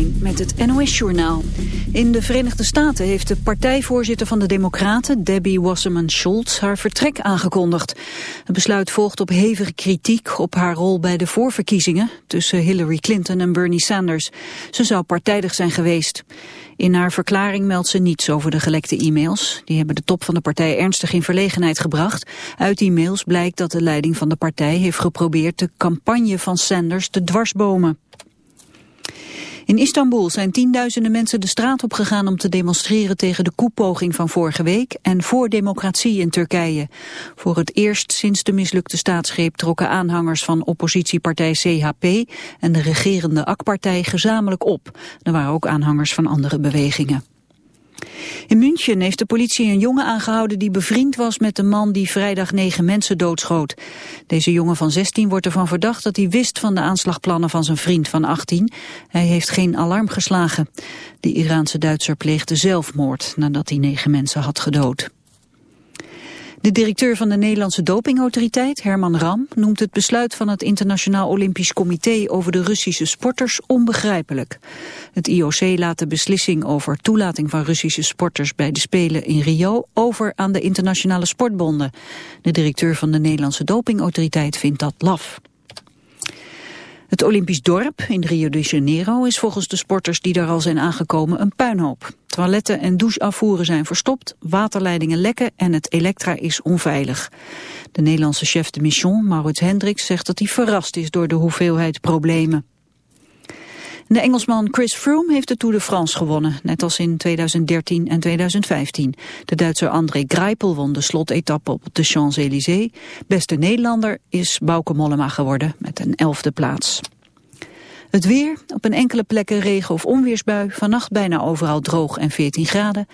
Met het NOS-journaal. In de Verenigde Staten heeft de partijvoorzitter van de Democraten, Debbie Wasserman Schultz, haar vertrek aangekondigd. Het besluit volgt op hevige kritiek op haar rol bij de voorverkiezingen tussen Hillary Clinton en Bernie Sanders. Ze zou partijdig zijn geweest. In haar verklaring meldt ze niets over de gelekte e-mails. Die hebben de top van de partij ernstig in verlegenheid gebracht. Uit die mails blijkt dat de leiding van de partij heeft geprobeerd de campagne van Sanders te dwarsbomen. In Istanbul zijn tienduizenden mensen de straat op gegaan om te demonstreren tegen de koepoging van vorige week en voor democratie in Turkije. Voor het eerst sinds de mislukte staatsgreep trokken aanhangers van oppositiepartij CHP en de regerende AK-partij gezamenlijk op. Er waren ook aanhangers van andere bewegingen. In München heeft de politie een jongen aangehouden die bevriend was met de man die vrijdag negen mensen doodschoot. Deze jongen van 16 wordt ervan verdacht dat hij wist van de aanslagplannen van zijn vriend van 18. Hij heeft geen alarm geslagen. De Iraanse Duitser pleegde zelfmoord nadat hij negen mensen had gedood. De directeur van de Nederlandse dopingautoriteit, Herman Ram, noemt het besluit van het Internationaal Olympisch Comité over de Russische sporters onbegrijpelijk. Het IOC laat de beslissing over toelating van Russische sporters bij de Spelen in Rio over aan de internationale sportbonden. De directeur van de Nederlandse dopingautoriteit vindt dat laf. Het Olympisch dorp in Rio de Janeiro is volgens de sporters die daar al zijn aangekomen een puinhoop. Toiletten en doucheafvoeren zijn verstopt, waterleidingen lekken en het elektra is onveilig. De Nederlandse chef de mission, Maurits Hendricks, zegt dat hij verrast is door de hoeveelheid problemen. De Engelsman Chris Froome heeft de Tour de France gewonnen, net als in 2013 en 2015. De Duitser André Greipel won de slotetappe op de Champs-Élysées. Beste Nederlander is Bauke Mollema geworden met een elfde plaats. Het weer, op een enkele plekken regen- of onweersbui. Vannacht bijna overal droog en 14 graden.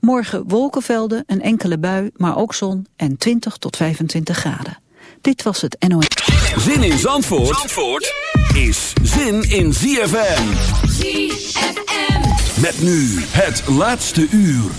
Morgen wolkenvelden, een enkele bui, maar ook zon en 20 tot 25 graden. Dit was het NOS. Zin in Zandvoort, Zandvoort is zin in ZFM. ZFM. Met nu het laatste uur.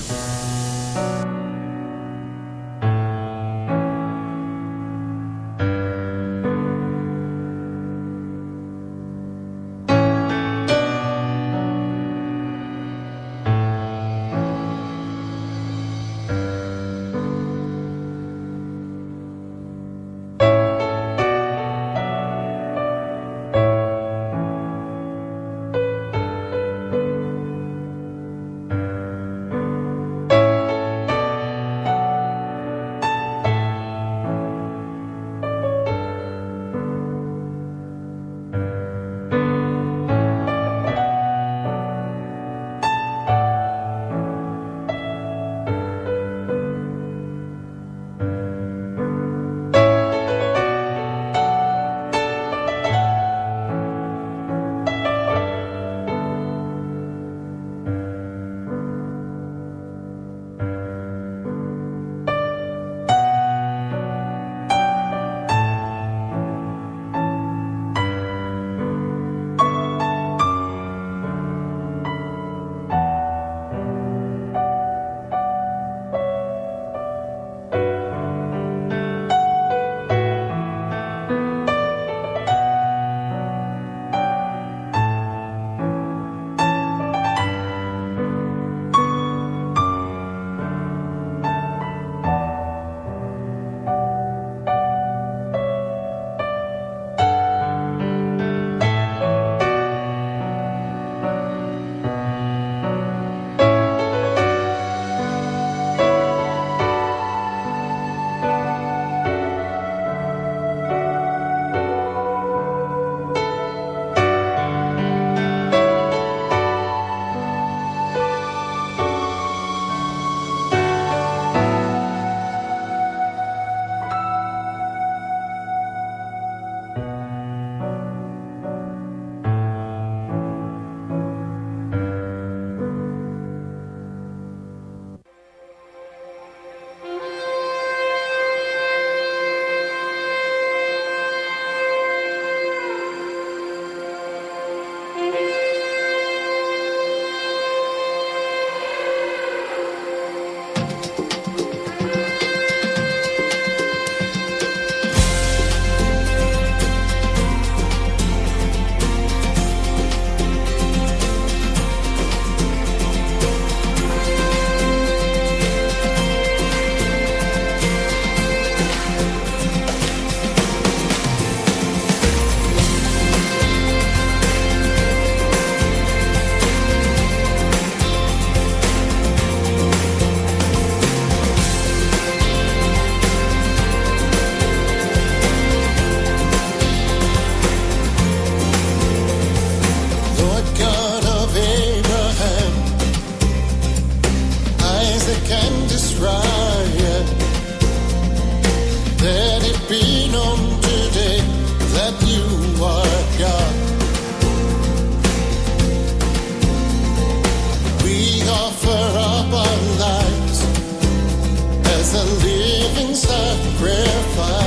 Dit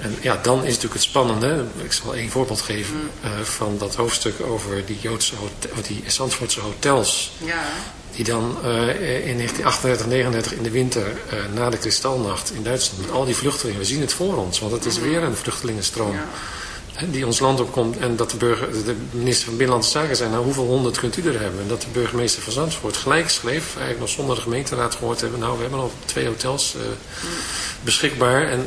en ja, dan is natuurlijk het spannende, ik zal één voorbeeld geven uh, van dat hoofdstuk over die Joodse hotel, die Zandvoortse hotels. Ja. Die dan uh, in 1938, 39 in de winter uh, na de kristalnacht in Duitsland met al die vluchtelingen, we zien het voor ons, want het is weer een vluchtelingenstroom. Ja. Die ons land opkomt en dat de, burger, de minister van Binnenlandse Zaken zei, nou hoeveel honderd kunt u er hebben? En dat de burgemeester van Zandvoort gelijk schreef, eigenlijk nog zonder de gemeenteraad gehoord hebben, nou we hebben al twee hotels beschikbaar en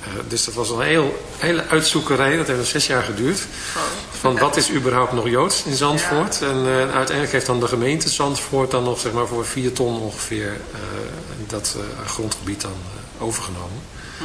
Uh, dus dat was een heel, hele uitzoekerij, dat heeft zes jaar geduurd. Van wat is überhaupt nog Joods in Zandvoort. Ja. En uh, uiteindelijk heeft dan de gemeente Zandvoort dan nog zeg maar, voor vier ton ongeveer uh, dat grondgebied dan overgenomen. Hm.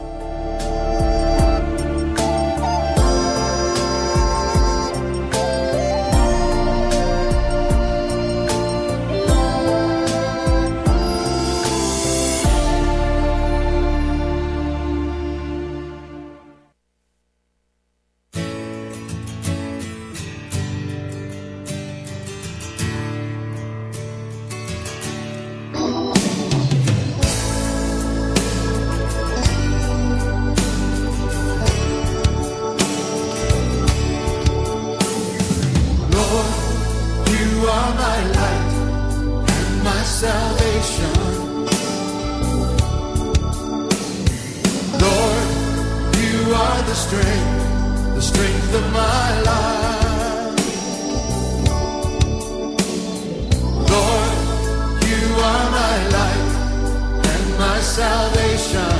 Salvation.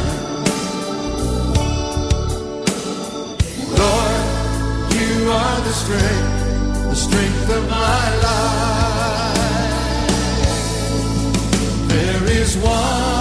Lord, you are the strength, the strength of my life. There is one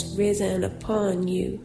has risen upon you.